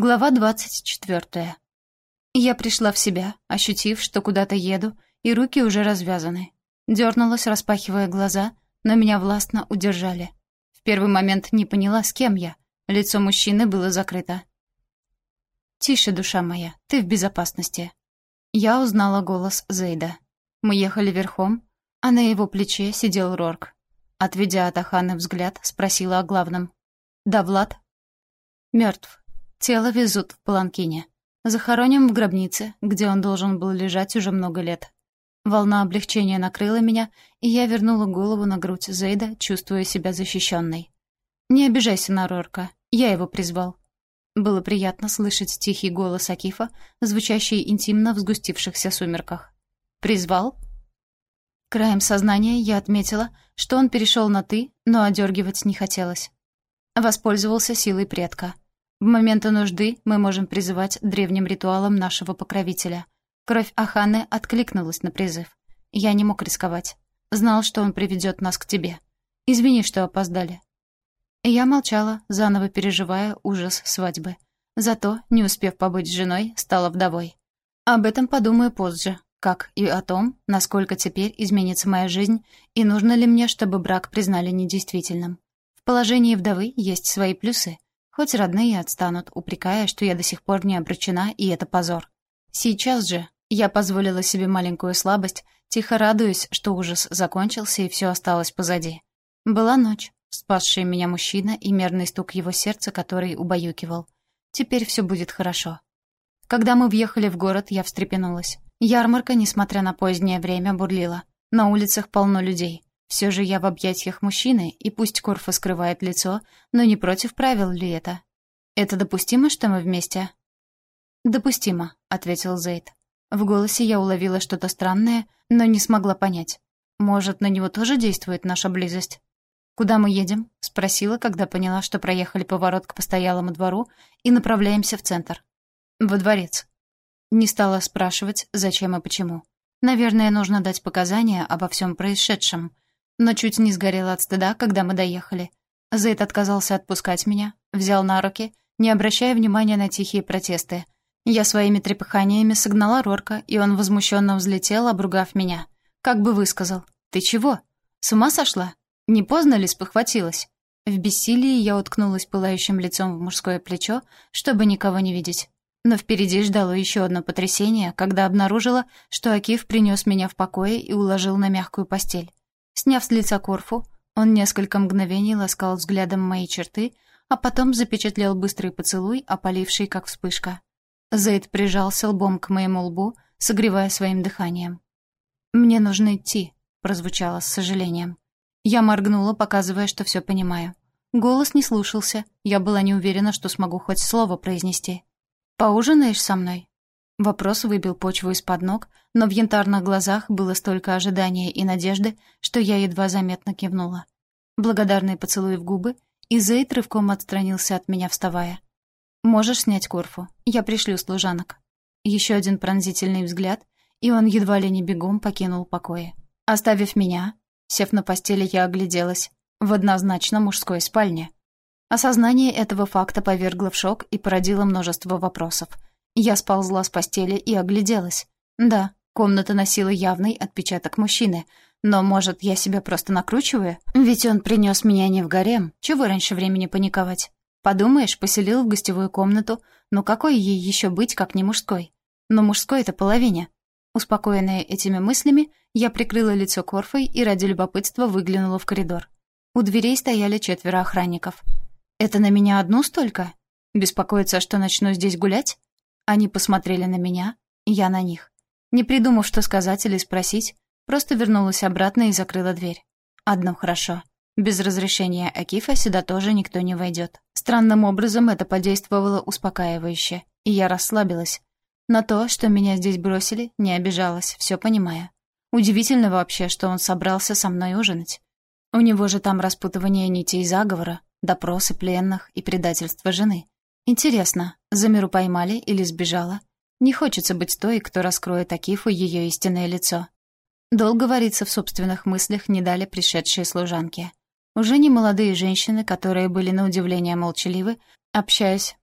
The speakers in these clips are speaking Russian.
Глава двадцать четвертая. Я пришла в себя, ощутив, что куда-то еду, и руки уже развязаны. Дёрнулась, распахивая глаза, но меня властно удержали. В первый момент не поняла, с кем я. Лицо мужчины было закрыто. «Тише, душа моя, ты в безопасности». Я узнала голос Зейда. Мы ехали верхом, а на его плече сидел Рорк. Отведя от Аханы взгляд, спросила о главном. «Да, Влад?» «Мёртв», Тело везут в Паланкине. Захороним в гробнице, где он должен был лежать уже много лет. Волна облегчения накрыла меня, и я вернула голову на грудь Зейда, чувствуя себя защищенной. «Не обижайся на Рорка, я его призвал». Было приятно слышать тихий голос Акифа, звучащий интимно в сгустившихся сумерках. «Призвал?» Краем сознания я отметила, что он перешел на «ты», но одергивать не хотелось. Воспользовался силой предка — в моменты нужды мы можем призывать древним ритуалом нашего покровителя. Кровь Аханы откликнулась на призыв. Я не мог рисковать. Знал, что он приведет нас к тебе. Извини, что опоздали. Я молчала, заново переживая ужас свадьбы. Зато, не успев побыть с женой, стала вдовой. Об этом подумаю позже, как и о том, насколько теперь изменится моя жизнь и нужно ли мне, чтобы брак признали недействительным. В положении вдовы есть свои плюсы — Хоть родные отстанут, упрекая, что я до сих пор не обручена, и это позор. Сейчас же я позволила себе маленькую слабость, тихо радуясь, что ужас закончился и все осталось позади. Была ночь, спасший меня мужчина и мерный стук его сердца, который убаюкивал. Теперь все будет хорошо. Когда мы въехали в город, я встрепенулась. Ярмарка, несмотря на позднее время, бурлила. На улицах полно людей. Все же я в объятиях мужчины, и пусть Корфа скрывает лицо, но не против правил ли это? Это допустимо, что мы вместе? «Допустимо», — ответил Зейд. В голосе я уловила что-то странное, но не смогла понять. Может, на него тоже действует наша близость? «Куда мы едем?» — спросила, когда поняла, что проехали поворот к постоялому двору и направляемся в центр. «Во дворец». Не стала спрашивать, зачем и почему. Наверное, нужно дать показания обо всем происшедшем — но чуть не сгорела от стыда, когда мы доехали. Зейд отказался отпускать меня, взял на руки, не обращая внимания на тихие протесты. Я своими трепыханиями согнала Рорка, и он возмущенно взлетел, обругав меня. Как бы высказал. «Ты чего? С ума сошла? Не поздно ли спохватилась?» В бессилии я уткнулась пылающим лицом в мужское плечо, чтобы никого не видеть. Но впереди ждало еще одно потрясение, когда обнаружила, что Акиф принес меня в покое и уложил на мягкую постель. Сняв с лица Корфу, он несколько мгновений ласкал взглядом мои черты, а потом запечатлел быстрый поцелуй, опаливший как вспышка. Зейд прижался лбом к моему лбу, согревая своим дыханием. «Мне нужно идти», — прозвучало с сожалением. Я моргнула, показывая, что все понимаю. Голос не слушался, я была не уверена, что смогу хоть слово произнести. «Поужинаешь со мной?» Вопрос выбил почву из-под ног, но в янтарных глазах было столько ожидания и надежды, что я едва заметно кивнула. Благодарный поцелуй в губы, и Зейд рывком отстранился от меня, вставая. «Можешь снять Корфу? Я пришлю служанок». Еще один пронзительный взгляд, и он едва ли не бегом покинул покои. Оставив меня, сев на постели, я огляделась. В однозначно мужской спальне. Осознание этого факта повергло в шок и породило множество вопросов — я сползла с постели и огляделась. Да, комната носила явный отпечаток мужчины. Но, может, я себя просто накручиваю? Ведь он принес меня не в гарем. Чего раньше времени паниковать? Подумаешь, поселил в гостевую комнату. Ну какой ей еще быть, как не мужской? Но мужской — это половине. Успокоенная этими мыслями, я прикрыла лицо корфой и ради любопытства выглянула в коридор. У дверей стояли четверо охранников. «Это на меня одну столько? Беспокоиться, что начну здесь гулять?» Они посмотрели на меня, я на них. Не придумав, что сказать или спросить, просто вернулась обратно и закрыла дверь. Одно хорошо. Без разрешения Акифа сюда тоже никто не войдет. Странным образом это подействовало успокаивающе, и я расслабилась. На то, что меня здесь бросили, не обижалась, все понимая. Удивительно вообще, что он собрался со мной ужинать. У него же там распутывание нитей заговора, допросы пленных и предательство жены. Интересно, Замиру поймали или сбежала? Не хочется быть той, кто раскроет Акифу ее истинное лицо. Долго вариться в собственных мыслях не дали пришедшие служанки. Уже не молодые женщины, которые были на удивление молчаливы, общаясь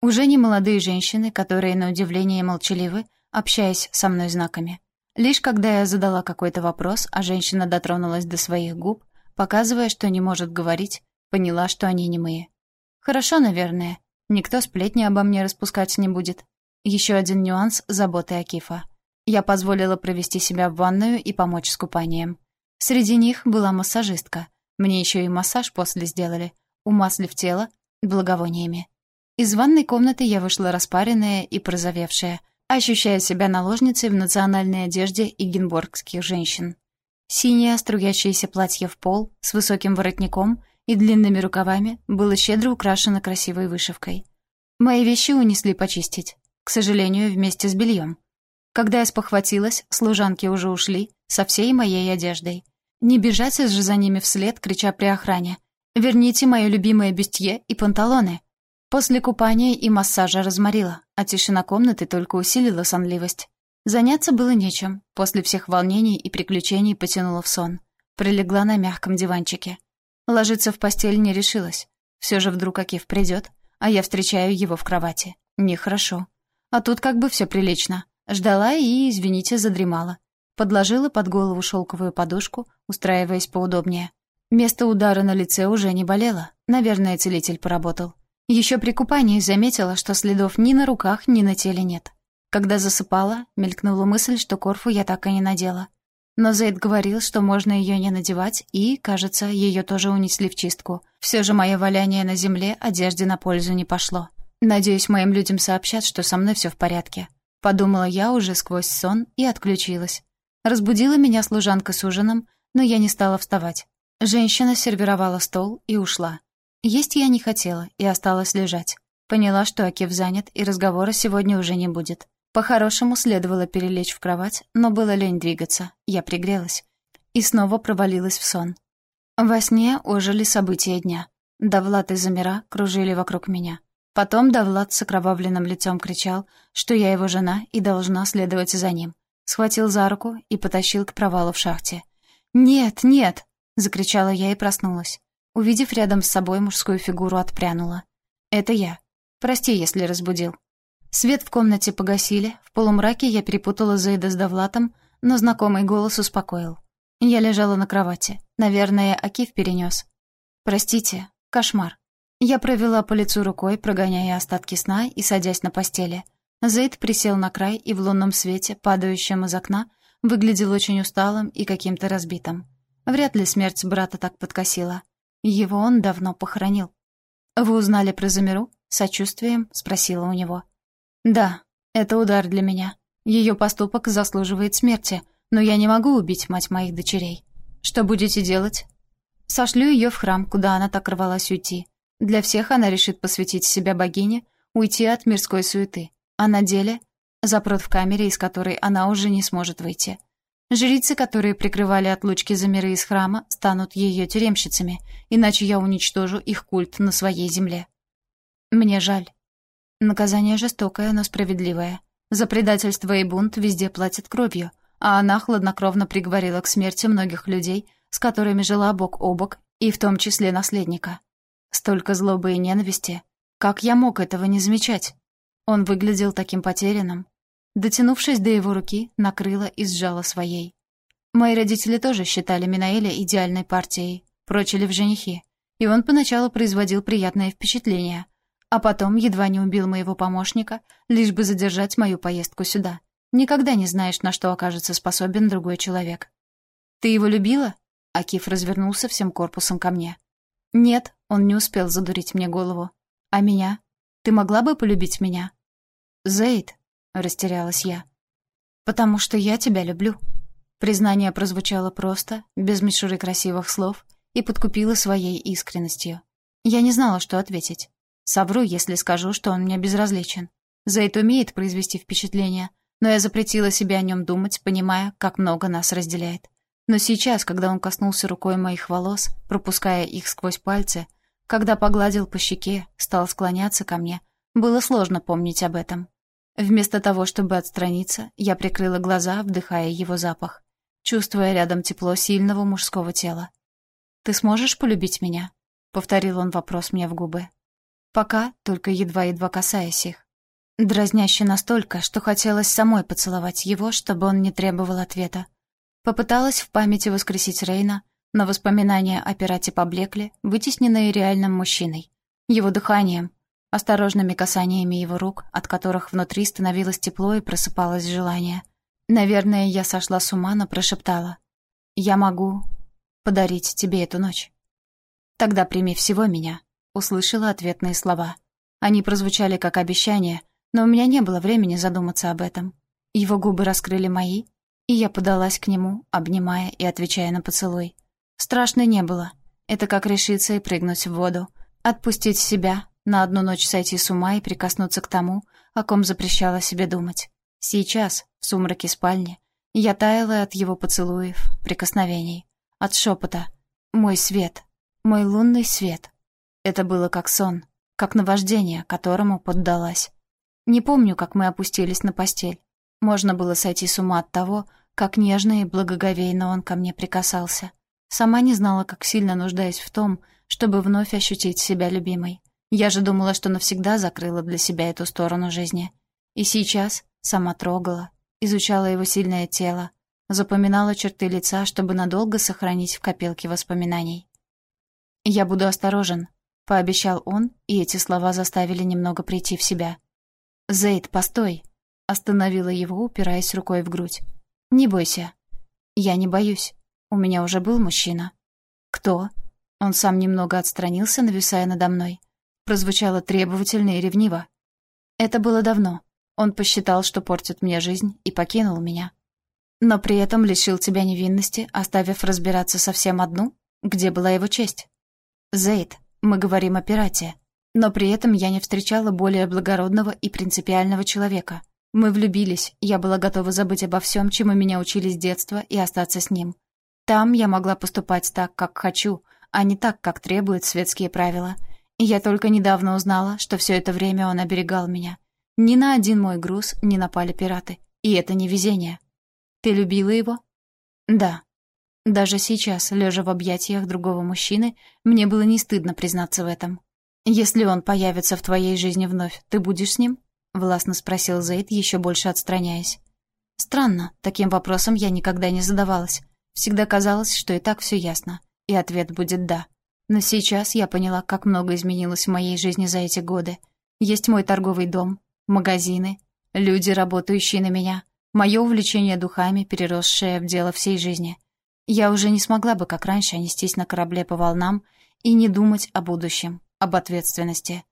Уже не молодые женщины, которые, на удивление, молчаливы, общаясь со мной знаками. Лишь когда я задала какой-то вопрос, а женщина дотронулась до своих губ, показывая, что не может говорить, поняла, что они не мои. Хорошо, наверное. Никто сплетни обо мне распускать не будет. Еще один нюанс заботы Акифа. Я позволила провести себя в ванную и помочь с купанием. Среди них была массажистка. Мне еще и массаж после сделали, умаслив тело благовониями. Из ванной комнаты я вышла распаренная и прозовевшая, ощущая себя наложницей в национальной одежде эгенборгских женщин. Синее струящееся платье в пол с высоким воротником и длинными рукавами было щедро украшено красивой вышивкой. Мои вещи унесли почистить, к сожалению, вместе с бельем. Когда я спохватилась, служанки уже ушли со всей моей одеждой. Не бежать же за ними вслед, крича при охране. «Верните мое любимое бюстье и панталоны!» После купания и массажа разморила, а тишина комнаты только усилила сонливость. Заняться было нечем. После всех волнений и приключений потянула в сон. Прилегла на мягком диванчике. Ложиться в постель не решилась. Все же вдруг Акив придет, а я встречаю его в кровати. Нехорошо. А тут как бы все прилично. Ждала и, извините, задремала. Подложила под голову шелковую подушку, устраиваясь поудобнее. Место удара на лице уже не болело. Наверное, целитель поработал. Еще при купании заметила, что следов ни на руках, ни на теле нет. Когда засыпала, мелькнула мысль, что корфу я так и не надела. Но Зейд говорил, что можно ее не надевать, и, кажется, ее тоже унесли в чистку. Все же мое валяние на земле одежде на пользу не пошло. Надеюсь, моим людям сообщат, что со мной все в порядке. Подумала я уже сквозь сон и отключилась. Разбудила меня служанка с ужином, но я не стала вставать. Женщина сервировала стол и ушла. Есть я не хотела и осталась лежать. Поняла, что Акив занят, и разговора сегодня уже не будет. По-хорошему следовало перелечь в кровать, но было лень двигаться. Я пригрелась. И снова провалилась в сон. Во сне ожили события дня. Давлат и Замира кружили вокруг меня. Потом Давлат с окровавленным лицом кричал, что я его жена и должна следовать за ним. Схватил за руку и потащил к провалу в шахте. «Нет, нет!» — закричала я и проснулась. Увидев рядом с собой мужскую фигуру, отпрянула. «Это я. Прости, если разбудил». Свет в комнате погасили, в полумраке я перепутала Зейда с Давлатом, но знакомый голос успокоил. Я лежала на кровати. Наверное, Акив перенес. «Простите, кошмар». Я провела по лицу рукой, прогоняя остатки сна и садясь на постели. Зейд присел на край и в лунном свете, падающем из окна, выглядел очень усталым и каким-то разбитым. Вряд ли смерть брата так подкосила. Его он давно похоронил. «Вы узнали про Замиру?» — сочувствием спросила у него. «Да, это удар для меня. Ее поступок заслуживает смерти, но я не могу убить мать моих дочерей. Что будете делать?» «Сошлю ее в храм, куда она так рвалась уйти. Для всех она решит посвятить себя богине, уйти от мирской суеты. А на деле запрут в камере, из которой она уже не сможет выйти. Жрицы, которые прикрывали отлучки за миры из храма, станут ее тюремщицами, иначе я уничтожу их культ на своей земле. Мне жаль. Наказание жестокое, но справедливое. За предательство и бунт везде платят кровью, а она хладнокровно приговорила к смерти многих людей, с которыми жила бок о бок, и в том числе наследника. Столько злобы и ненависти. Как я мог этого не замечать? Он выглядел таким потерянным, Дотянувшись до его руки, накрыла и сжала своей. Мои родители тоже считали Минаэля идеальной партией, прочили в женихи, и он поначалу производил приятное впечатление, а потом едва не убил моего помощника, лишь бы задержать мою поездку сюда. Никогда не знаешь, на что окажется способен другой человек. «Ты его любила?» Акиф развернулся всем корпусом ко мне. «Нет, он не успел задурить мне голову. А меня? Ты могла бы полюбить меня?» «Зейд», — растерялась я. «Потому что я тебя люблю». Признание прозвучало просто, без мишуры красивых слов, и подкупило своей искренностью. Я не знала, что ответить. Совру, если скажу, что он мне безразличен. Зейд умеет произвести впечатление, но я запретила себе о нем думать, понимая, как много нас разделяет. Но сейчас, когда он коснулся рукой моих волос, пропуская их сквозь пальцы, когда погладил по щеке, стал склоняться ко мне, было сложно помнить об этом. Вместо того, чтобы отстраниться, я прикрыла глаза, вдыхая его запах, чувствуя рядом тепло сильного мужского тела. «Ты сможешь полюбить меня?» — повторил он вопрос мне в губы. Пока только едва-едва касаясь их. Дразняще настолько, что хотелось самой поцеловать его, чтобы он не требовал ответа. Попыталась в памяти воскресить Рейна, но воспоминания о пирате поблекли, вытесненные реальным мужчиной. Его дыханием, осторожными касаниями его рук, от которых внутри становилось тепло и просыпалось желание. Наверное, я сошла с ума, но прошептала. «Я могу подарить тебе эту ночь». «Тогда прими всего меня», — услышала ответные слова. Они прозвучали как обещание, но у меня не было времени задуматься об этом. Его губы раскрыли мои, и я подалась к нему, обнимая и отвечая на поцелуй. Страшно не было. Это как решиться и прыгнуть в воду. Отпустить себя, на одну ночь сойти с ума и прикоснуться к тому, о ком запрещала себе думать. Сейчас, в сумраке спальни, я таяла от его поцелуев, прикосновений, от шепота. Мой свет, мой лунный свет. Это было как сон, как наваждение, которому поддалась. Не помню, как мы опустились на постель. Можно было сойти с ума от того, как нежно и благоговейно он ко мне прикасался. Сама не знала, как сильно нуждаюсь в том, чтобы вновь ощутить себя любимой. Я же думала, что навсегда закрыла для себя эту сторону жизни. И сейчас сама трогала, изучала его сильное тело, запоминала черты лица, чтобы надолго сохранить в копилке воспоминаний. «Я буду осторожен», — пообещал он, и эти слова заставили немного прийти в себя. «Зейд, постой!» — остановила его, упираясь рукой в грудь. «Не бойся». «Я не боюсь. У меня уже был мужчина». «Кто?» Он сам немного отстранился, нависая надо мной. Прозвучало требовательно и ревниво. «Это было давно. Он посчитал, что портит мне жизнь, и покинул меня. Но при этом лишил тебя невинности, оставив разбираться совсем одну? Где была его честь?» «Зейд, мы говорим о пирате. Но при этом я не встречала более благородного и принципиального человека. Мы влюбились, я была готова забыть обо всем, чему меня учили с детства, и остаться с ним. Там я могла поступать так, как хочу, а не так, как требуют светские правила. И я только недавно узнала, что все это время он оберегал меня. Ни на один мой груз не напали пираты. И это не везение. Ты любила его? Да. Даже сейчас, лежа в объятиях другого мужчины, мне было не стыдно признаться в этом. «Если он появится в твоей жизни вновь, ты будешь с ним?» — властно спросил Зейд, еще больше отстраняясь. Странно, таким вопросом я никогда не задавалась. Всегда казалось, что и так все ясно, и ответ будет «да». Но сейчас я поняла, как много изменилось в моей жизни за эти годы. Есть мой торговый дом, магазины, люди, работающие на меня, мое увлечение духами, переросшее в дело всей жизни. Я уже не смогла бы, как раньше, нестись на корабле по волнам и не думать о будущем об ответственности.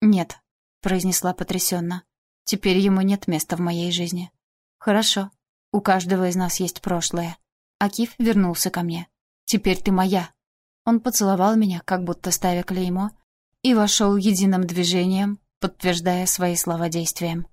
«Нет», — произнесла потрясенно. «Теперь ему нет места в моей жизни». «Хорошо. У каждого из нас есть прошлое». Акиф вернулся ко мне. «Теперь ты моя». Он поцеловал меня, как будто ставя клеймо, и вошел единым движением, подтверждая свои слова действием.